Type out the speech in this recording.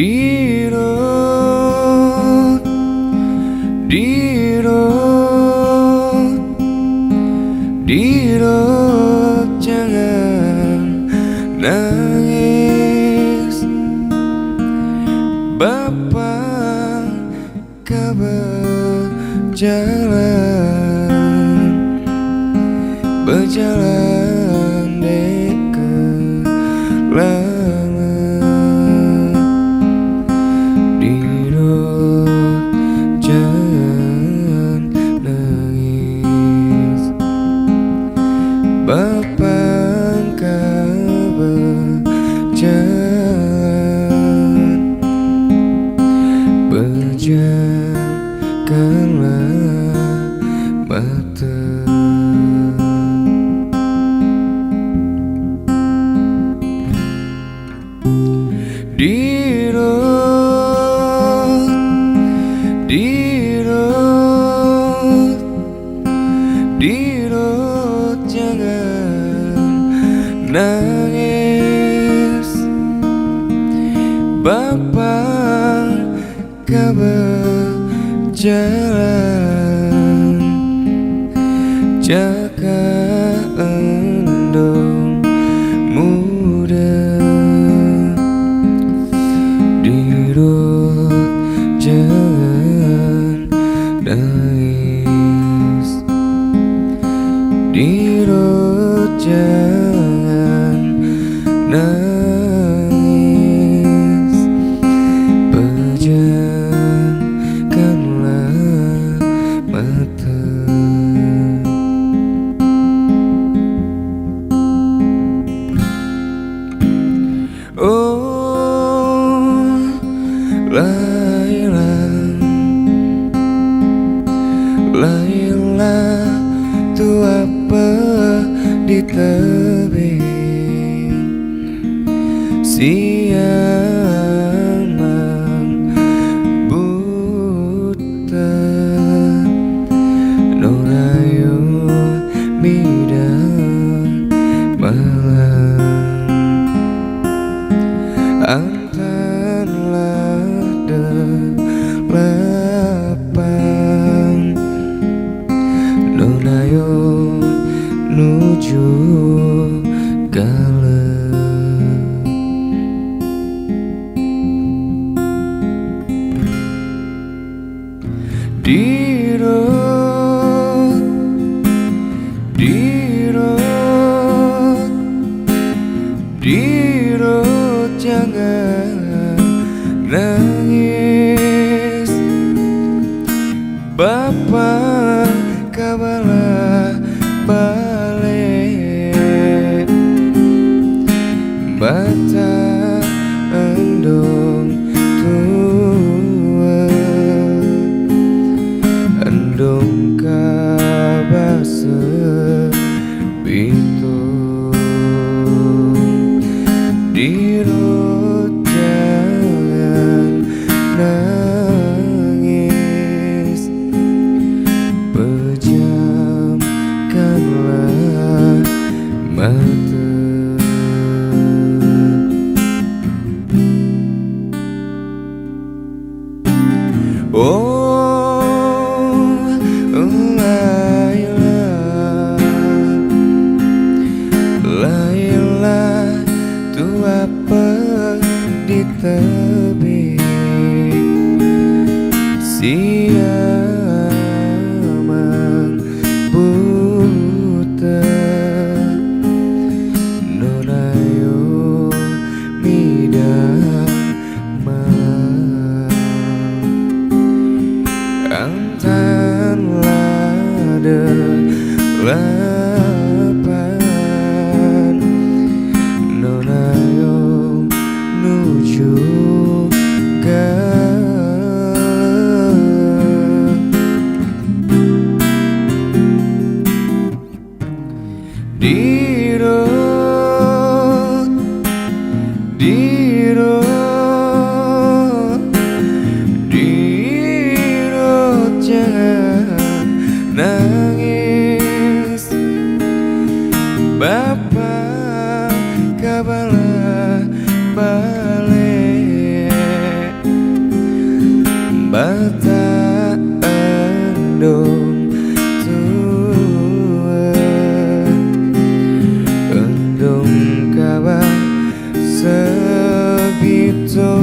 Dirut Dirut Dirut Jangan nangis. Bapak kau berjalan Berjalan Dirut Dirut Dirut jangan nangis. Bapak kau berjalan Jaga endong muda. Dirut jangan nangis. Jangan Laila Tu apa di tebing. Siang menuju kala Diro Diro Diro jangan nangis. Endong Oh, oh Layla Tua pedih tebi Chẳng than là đời Lapan No nayo no chúa nangis. Bapak kabala balik. Bata andong tua Andong kabar sebitu